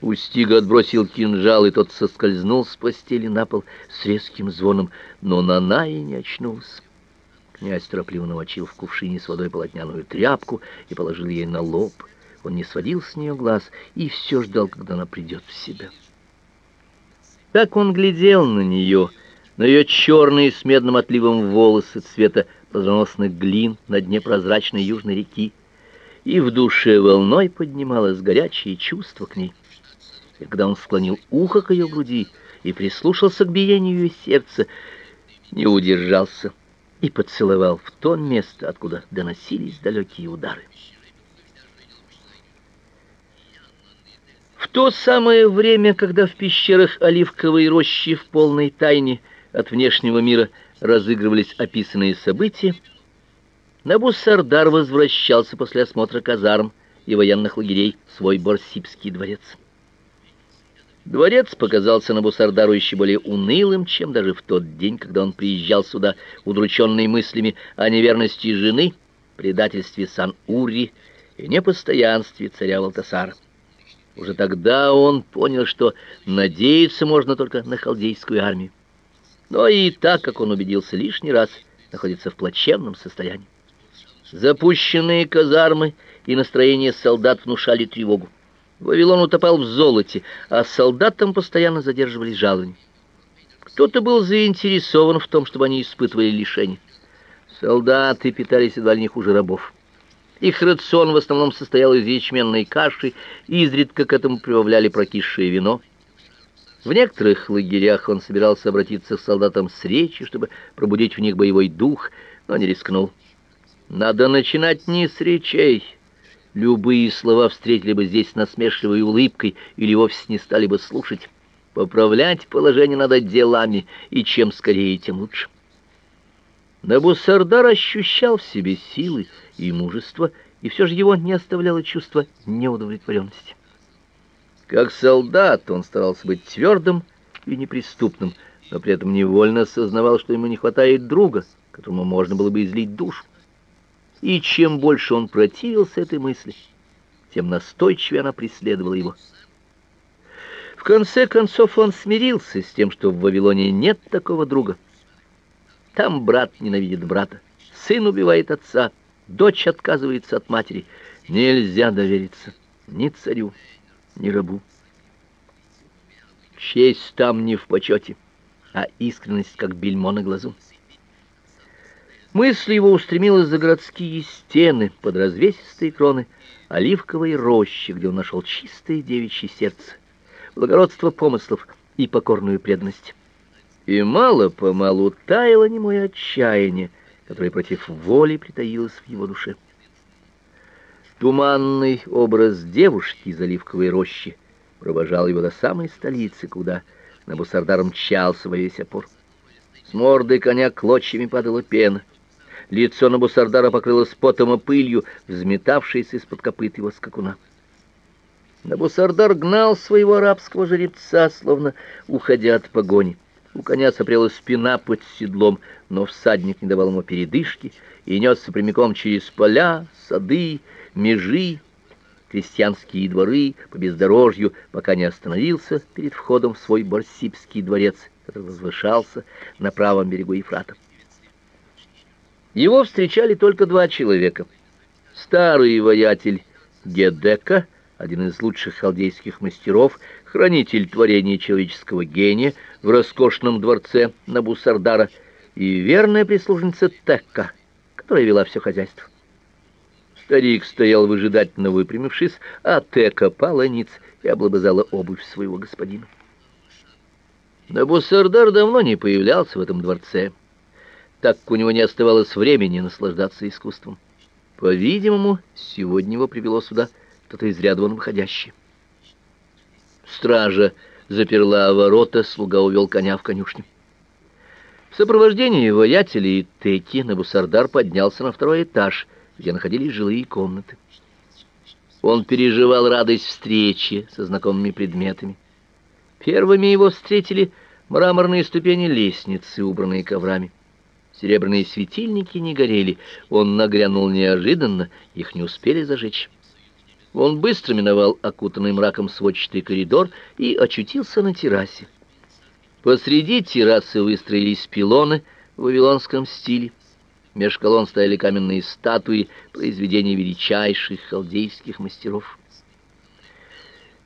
Устига отбросил кинжал, и тот соскользнул с постели на пол с резким звоном, но Нанай не очнулся. Князь торопливо намочил в кувшине с водой полотняную тряпку и положил ей на лоб. Он не сводил с нее глаз и все ждал, когда она придет в себя. Так он глядел на нее, на ее черные с медным отливом волосы цвета позвоносных глин на дне прозрачной южной реки, и в душе волной поднималось горячее чувство к ней. И когда он склонил ухо к ее груди и прислушался к биению ее сердца, не удержался и поцеловал в то место, откуда доносились далекие удары. В то самое время, когда в пещерах Оливковой рощи в полной тайне от внешнего мира разыгрывались описанные события, Набусардар возвращался после осмотра казарм и военных лагерей в свой Борсипский дворец. Дворец показался Набусардару еще более унылым, чем даже в тот день, когда он приезжал сюда, удрученный мыслями о неверности жены, предательстве Сан-Ури и непостоянстве царя Валтасара. Уже тогда он понял, что надеяться можно только на халдейскую армию. Но и так, как он убедился лишний раз, находится в плачевном состоянии. Запущенные казармы и настроение солдат внушали тревогу. Вавилон утопал в золоте, а солдатам постоянно задерживались жалования. Кто-то был заинтересован в том, чтобы они испытывали лишения. Солдаты питались едва ли не хуже рабов. Их рацион в основном состоял из ячменной каши, и изредка к этому прибавляли прокисшее вино. В некоторых лагерях он собирался обратиться к солдатам с речью, чтобы пробудить в них боевой дух, но не рискнул. Надо начинать не с речей, Любые слова встретили бы здесь насмешливой улыбкой или вовсе не стали бы слушать. Поправлять положение надо делами, и чем скорее, тем лучше. Набусардар ощущал в себе силы и мужество, и все же его не оставляло чувство неудовлетворенности. Как солдат он старался быть твердым и неприступным, но при этом невольно осознавал, что ему не хватает друга, которому можно было бы излить душу. И чем больше он противился этой мысли, тем настойчивее она преследовала его. В конце концов он смирился с тем, что в Вавилоне нет такого друга. Там брат ненавидит брата, сын убивает отца, дочь отказывается от матери. Нельзя довериться ни царю, ни рабу. Честь там не в почете, а искренность как бельмо на глазу. Мысль его устремилась за городские стены под развесистые кроны оливковой рощи, где он нашел чистое девичье сердце, благородство помыслов и покорную преданность. И мало-помалу таяло немое отчаяние, которое против воли притаилось в его душе. Туманный образ девушки из оливковой рощи провожал его до самой столицы, куда Набусардар мчался во весь опор. С морды коня клочьями падала пена, Лицо Набусардара покрылось потом и пылью, взметавшейся из-под копыт его скакуна. Набусардар гнал своего арабского жеребца, словно уходя от погони. У коня сопрела спина под седлом, но всадник не давал ему передышки и несся прямиком через поля, сады, межи, крестьянские дворы, по бездорожью, пока не остановился перед входом в свой Барсибский дворец, который возвышался на правом берегу Ефрата. Его встречали только два человека. Старый воятель Гедека, один из лучших халдейских мастеров, хранитель творения человеческого гения в роскошном дворце Набусардара, и верная прислужница Текка, которая вела все хозяйство. Старик стоял выжидательно выпрямившись, а Текка пала ниц и облобызала обувь своего господина. Набусардар давно не появлялся в этом дворце так как у него не оставалось времени наслаждаться искусством. По-видимому, сегодня его привело сюда кто-то из ряда вон выходящий. Стража заперла ворота, слуга увел коня в конюшню. В сопровождении воятелей и теки Набусардар поднялся на второй этаж, где находились жилые комнаты. Он переживал радость встречи со знакомыми предметами. Первыми его встретили мраморные ступени лестницы, убранные коврами. Серебряные светильники не горели. Он нагрянул неожиданно, их не успели зажечь. Он быстро миновал окутанный мраком сводчатый коридор и очутился на террасе. Посреди террасы выстроились пилоны в вавилонском стиле. Меж колонн стояли каменные статуи, произведения величайших халдейских мастеров.